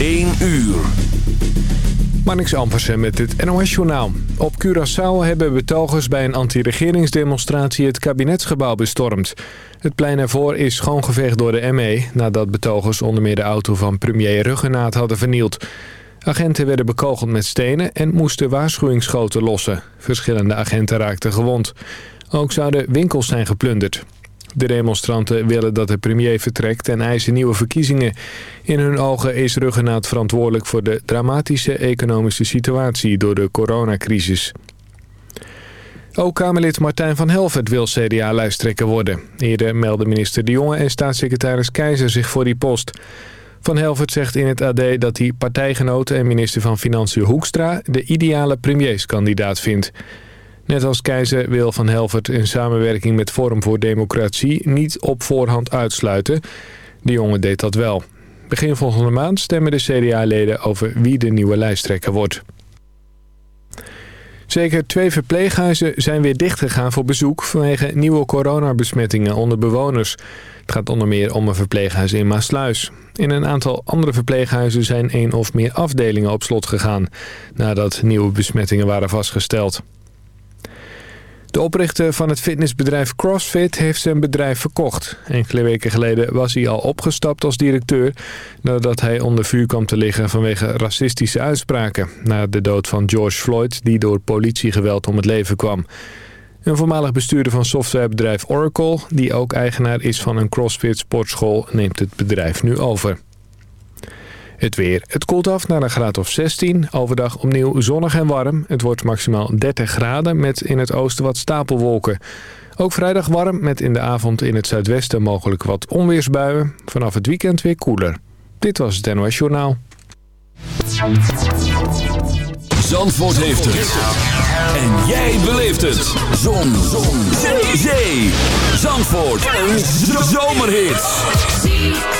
1 uur. Marnix Ampersen met het NOS Journaal. Op Curaçao hebben betogers bij een anti-regeringsdemonstratie het kabinetsgebouw bestormd. Het plein ervoor is schoongeveegd door de ME... nadat betogers onder meer de auto van premier Ruggenaat hadden vernield. Agenten werden bekogeld met stenen en moesten waarschuwingsschoten lossen. Verschillende agenten raakten gewond. Ook zouden winkels zijn geplunderd. De demonstranten willen dat de premier vertrekt en eisen nieuwe verkiezingen. In hun ogen is Ruggenaat verantwoordelijk voor de dramatische economische situatie door de coronacrisis. Ook Kamerlid Martijn van Helvert wil CDA-lijsttrekker worden. Eerder meldden minister De Jonge en staatssecretaris Keizer zich voor die post. Van Helvert zegt in het AD dat hij partijgenoten en minister van Financiën Hoekstra... de ideale premierskandidaat vindt. Net als Keizer wil Van Helvert in samenwerking met Forum voor Democratie niet op voorhand uitsluiten. De jongen deed dat wel. Begin volgende maand stemmen de CDA-leden over wie de nieuwe lijsttrekker wordt. Zeker twee verpleeghuizen zijn weer dichtgegaan voor bezoek vanwege nieuwe coronabesmettingen onder bewoners. Het gaat onder meer om een verpleeghuis in Maasluis. In een aantal andere verpleeghuizen zijn één of meer afdelingen op slot gegaan... nadat nieuwe besmettingen waren vastgesteld. De oprichter van het fitnessbedrijf CrossFit heeft zijn bedrijf verkocht. Enkele weken geleden was hij al opgestapt als directeur... nadat hij onder vuur kwam te liggen vanwege racistische uitspraken... na de dood van George Floyd die door politiegeweld om het leven kwam. Een voormalig bestuurder van softwarebedrijf Oracle... die ook eigenaar is van een CrossFit sportschool... neemt het bedrijf nu over. Het weer. Het koelt af naar een graad of 16. Overdag opnieuw zonnig en warm. Het wordt maximaal 30 graden met in het oosten wat stapelwolken. Ook vrijdag warm met in de avond in het zuidwesten mogelijk wat onweersbuien. Vanaf het weekend weer koeler. Dit was het NOS Journaal. Zandvoort heeft het. En jij beleeft het. Zon. Zon. Zee. Zee. Zandvoort. Een zomerhit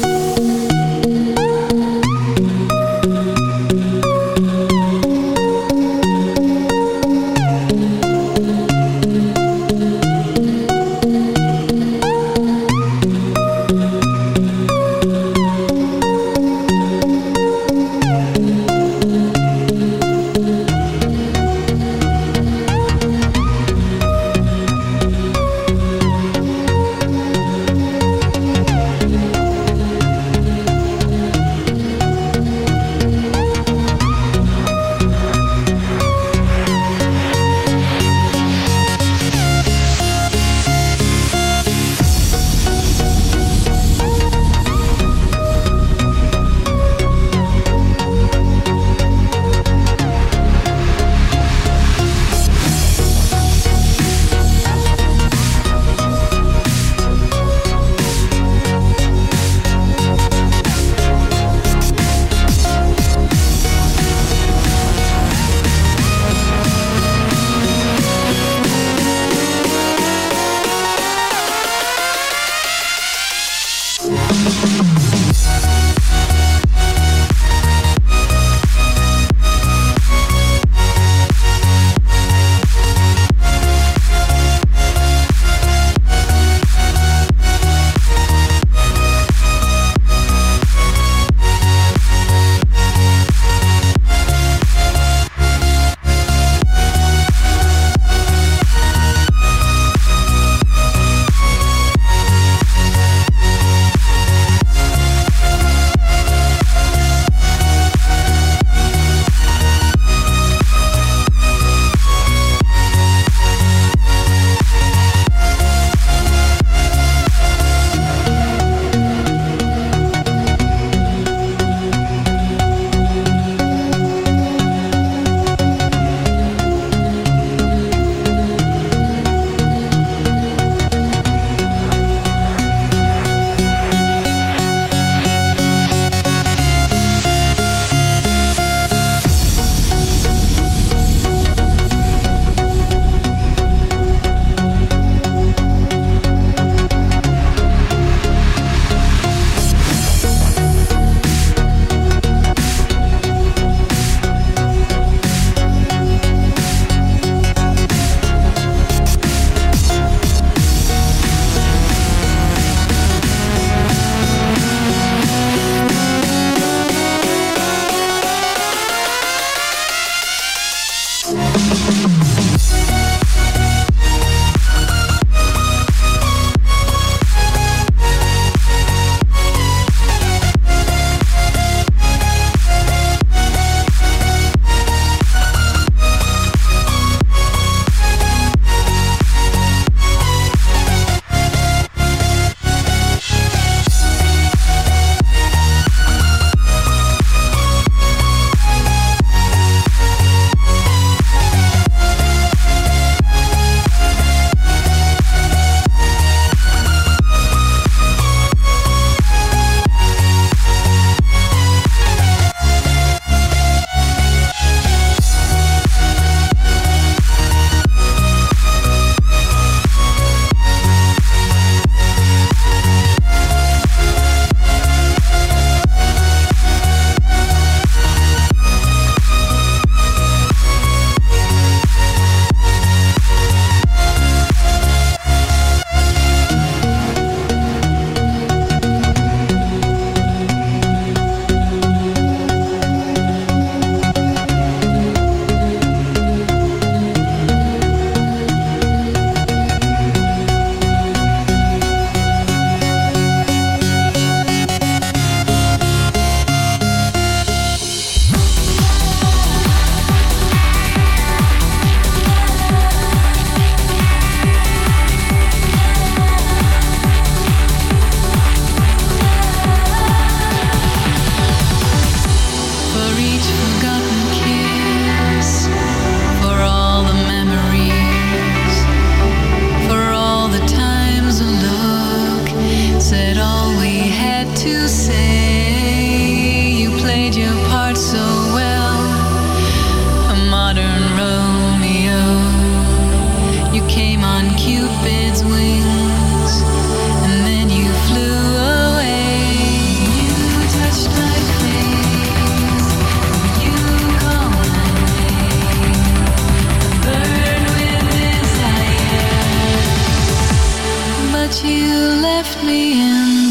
Broke your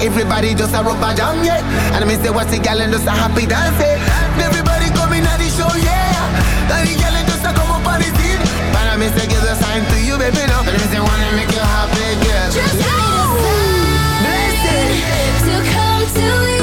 Everybody just a rubber down, yeah. And I mean, say, what's the gal and just a happy dance, yeah. Everybody coming at the show, yeah. And the gal and just a come up on the scene. But I mean, say, give the sign to you, baby, no. And I mean, say, wanna make you happy, girl. Just yeah. need blessing to come to you.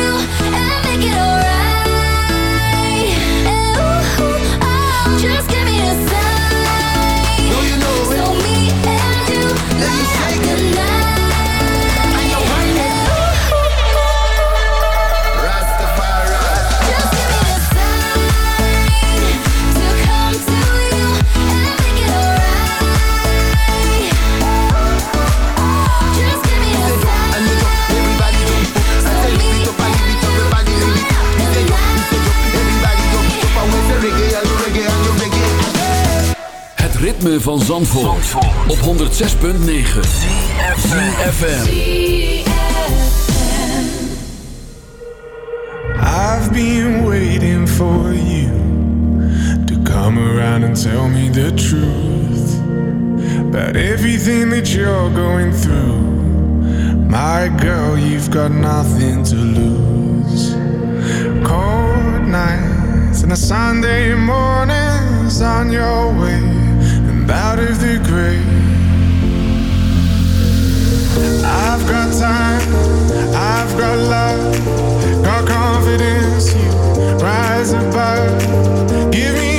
ritme van Zandvoort, op 106.9 ZFM I've been waiting for you To come around and tell me the truth About everything that you're going through. My girl, you've got nothing to lose. Cold nights and a Sunday mornings on your way. out of the grave. I've got time, I've got love, got confidence, you rise above. Give me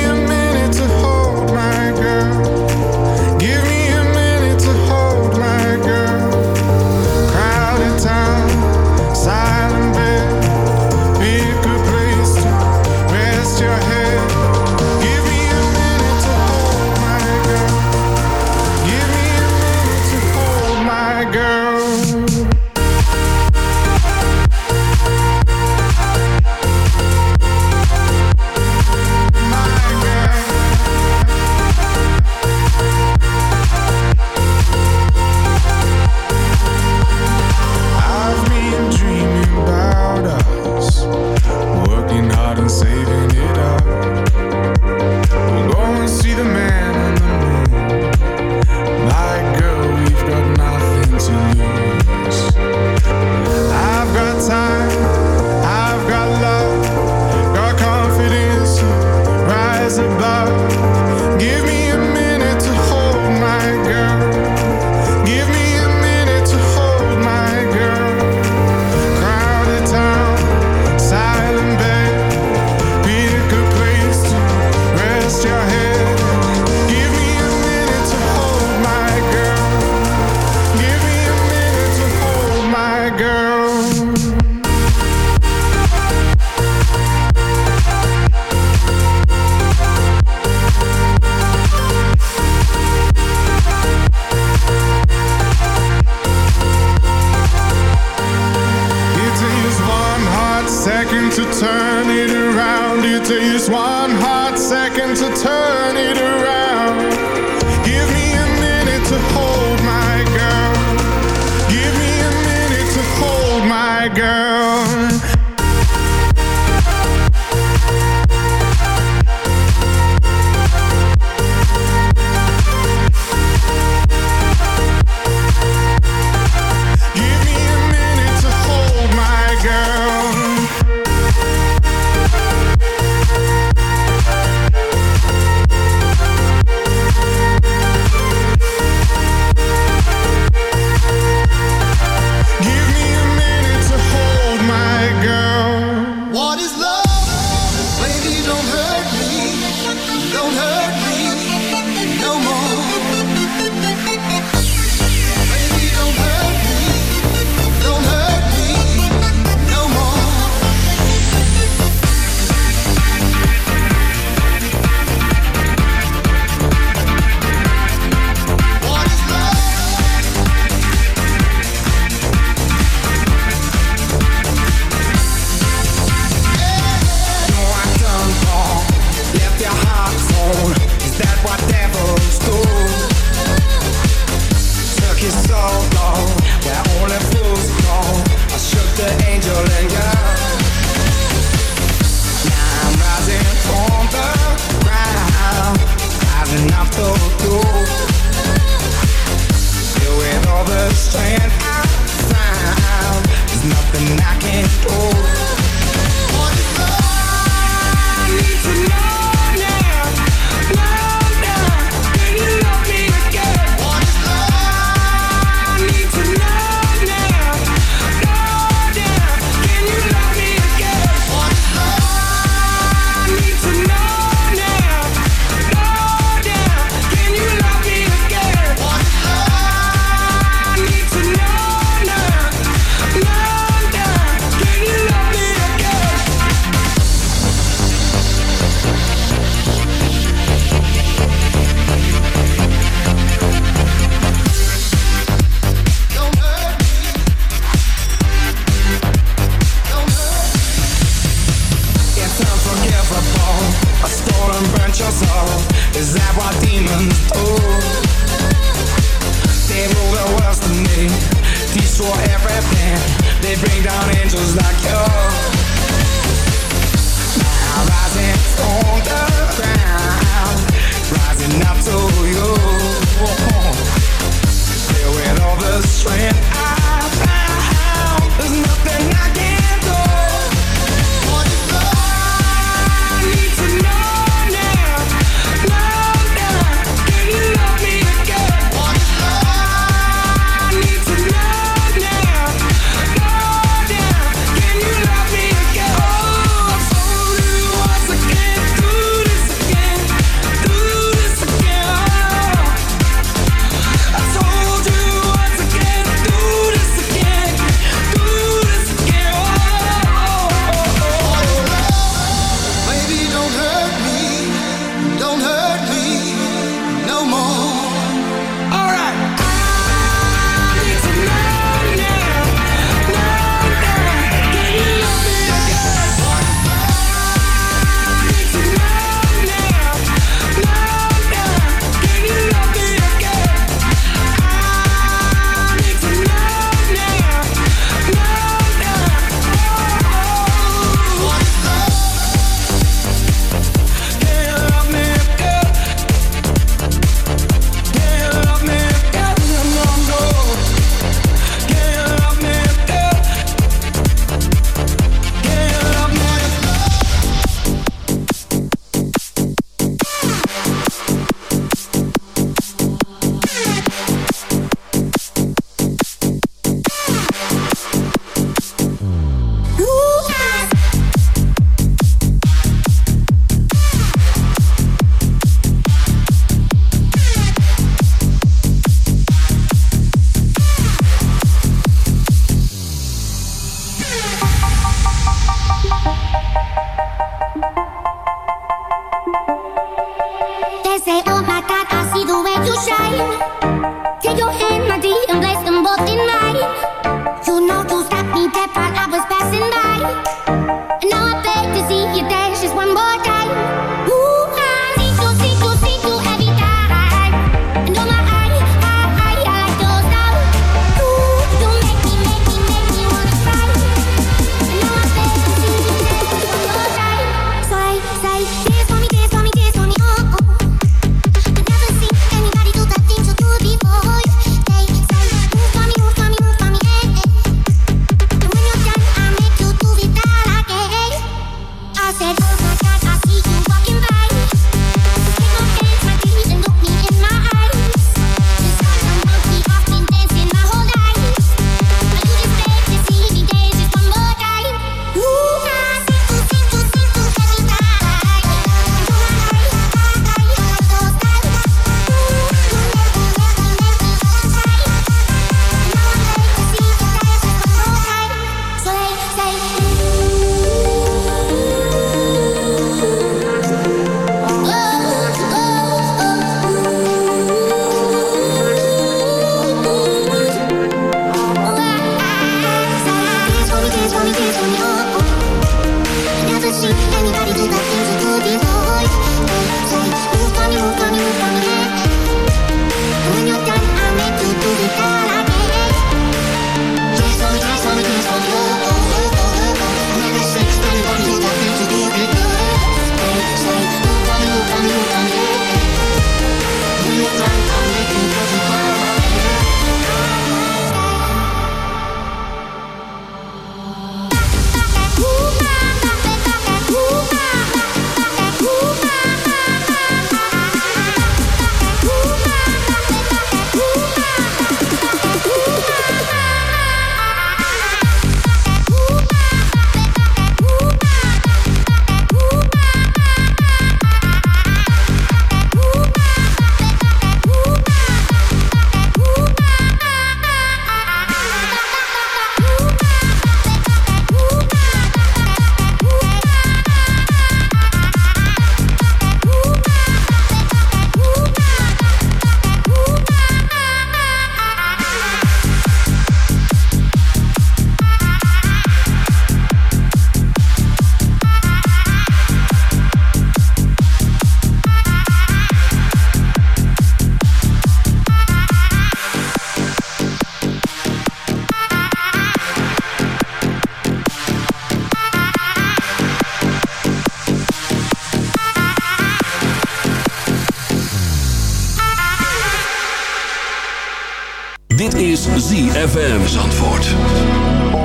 is ZFM antwoord.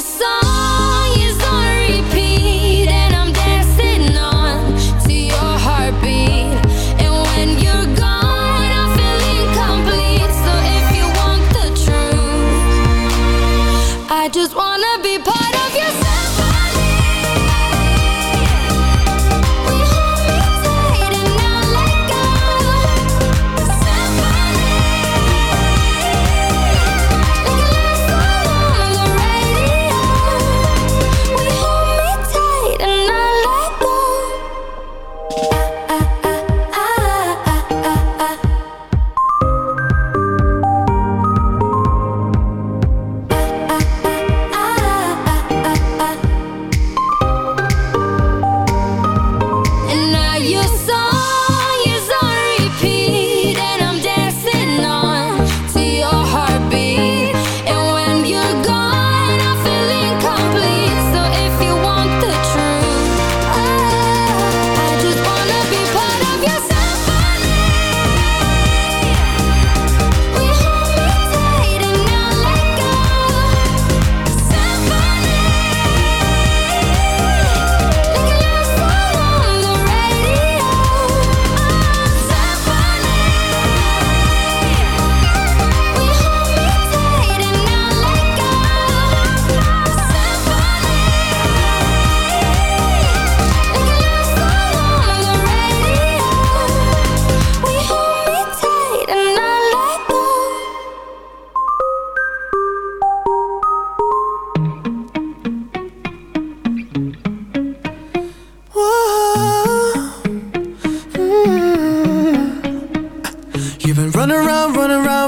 song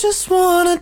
just wanna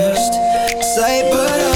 first sight, but I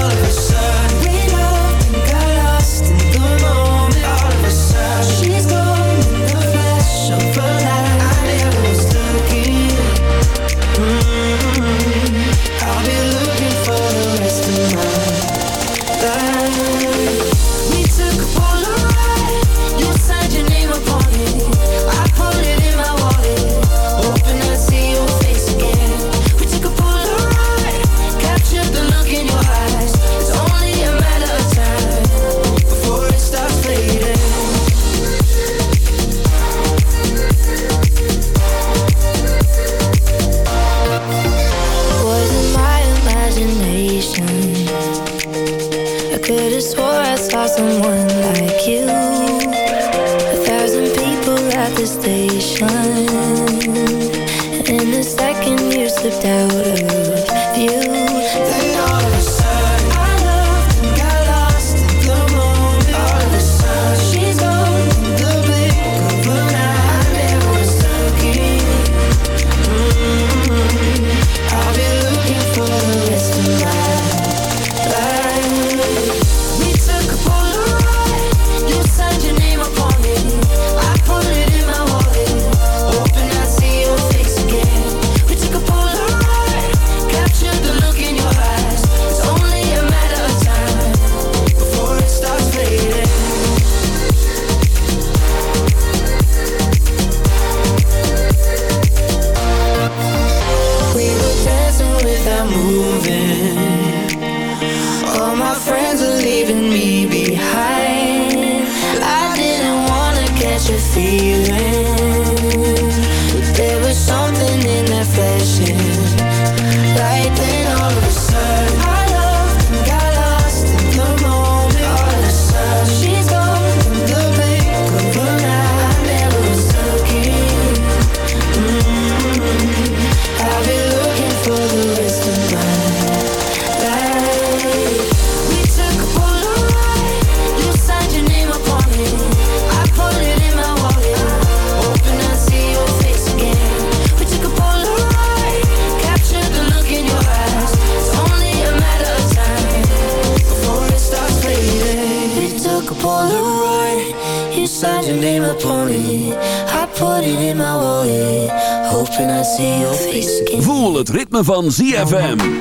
what you're feeling. van ZFM.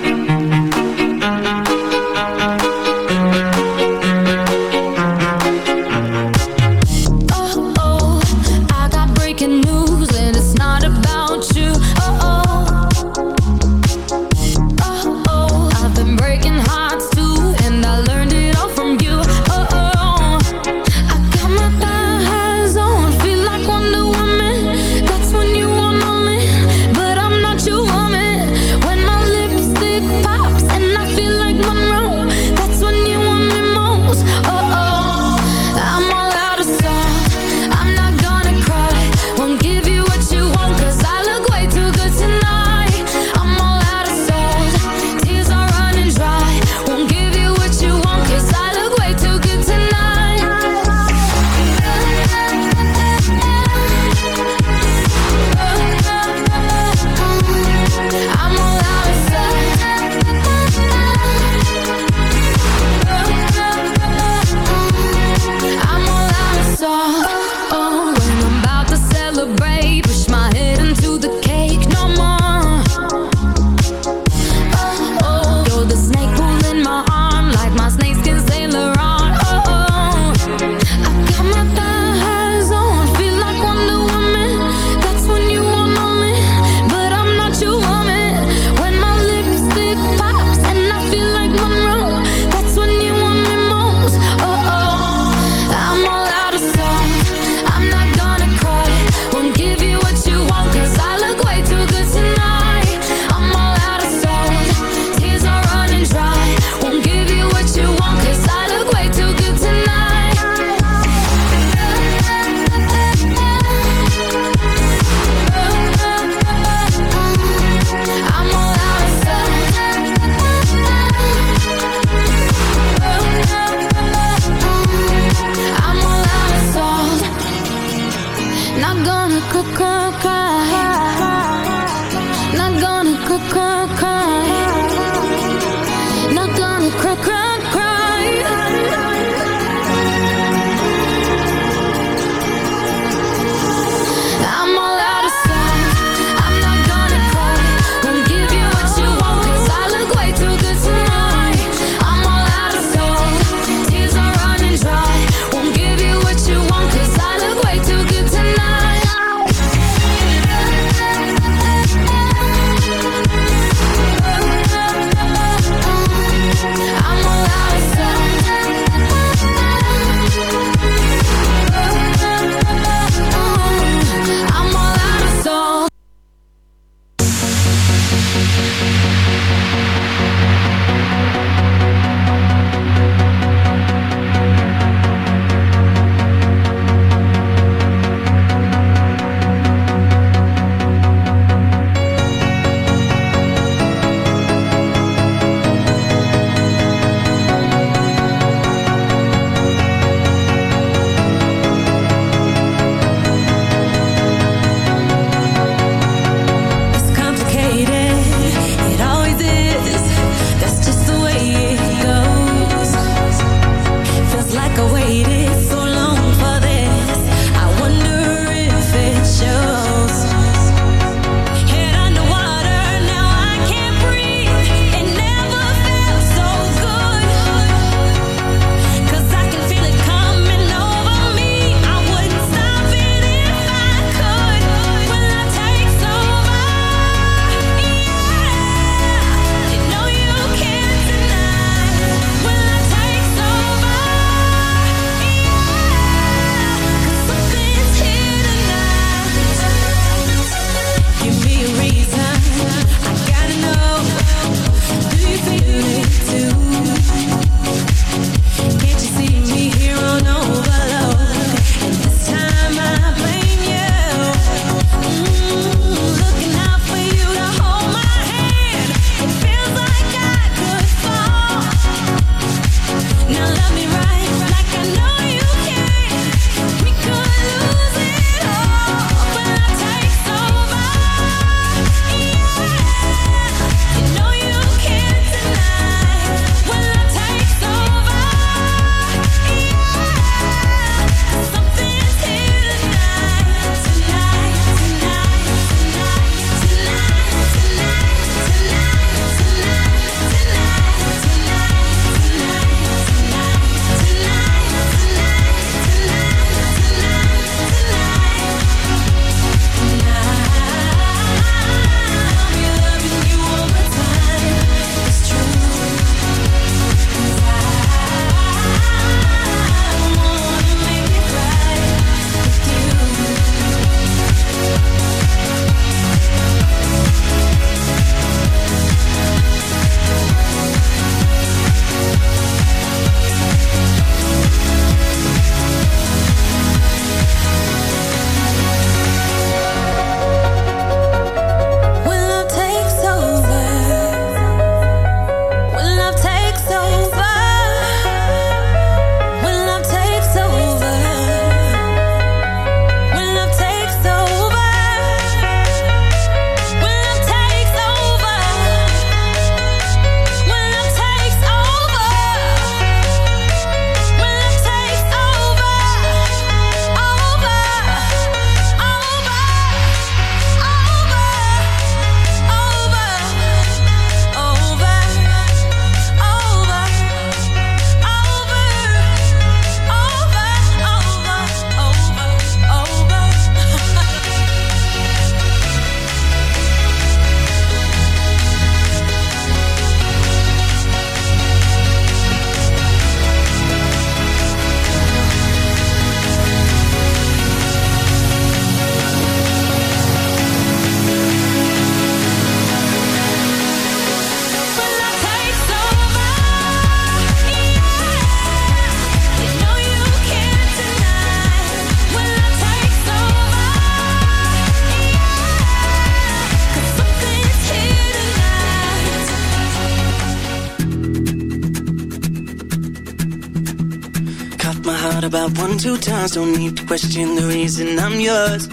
two times, don't need to question the reason I'm yours.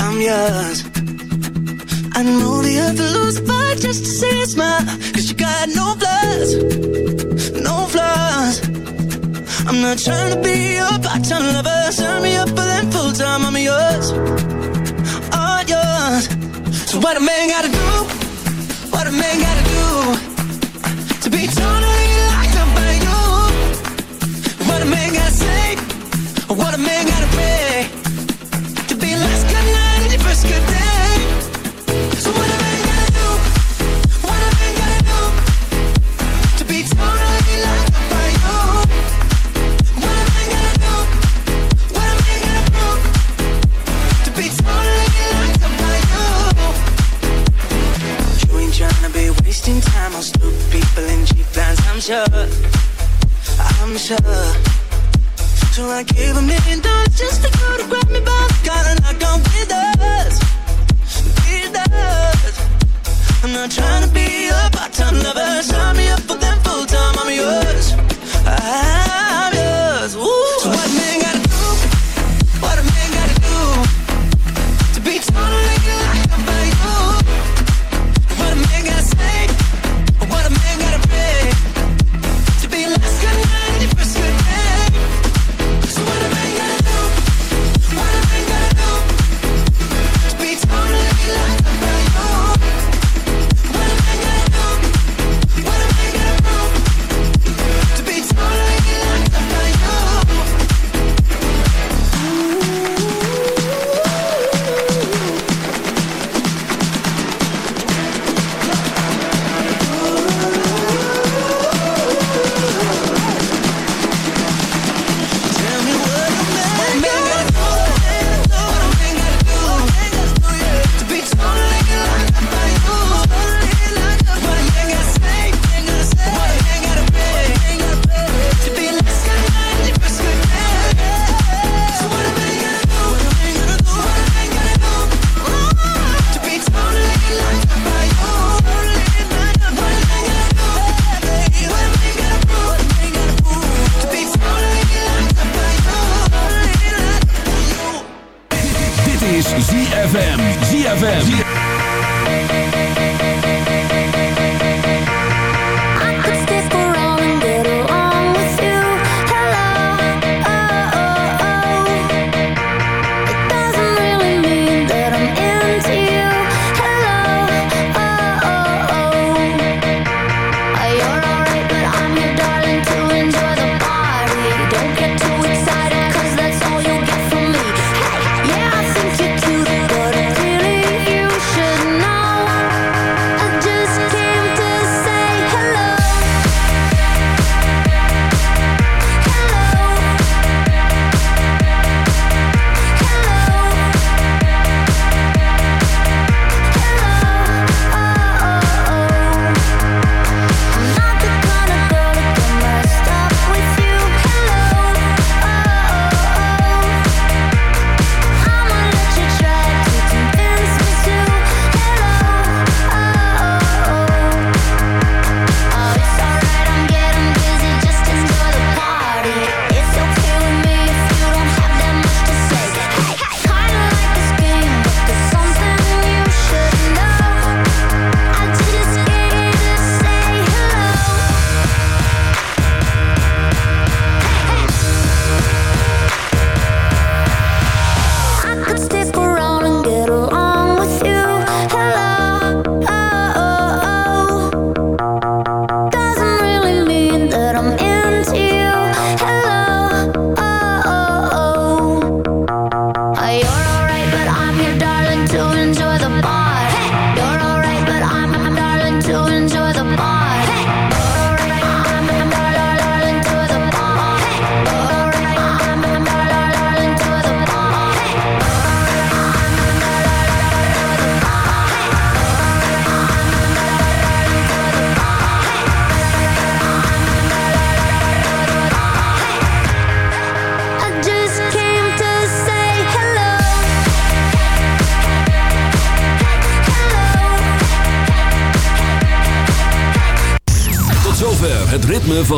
I'm yours. I know the earth will lose a fight just to see you smile. Cause you got no flaws, no flaws. I'm not trying to be your part-time lover. Sign me up for then full-time, I'm yours, all yours. So what a man gotta do, what a man gotta do. To be totally locked up by you. What a man gotta say what a man gotta be.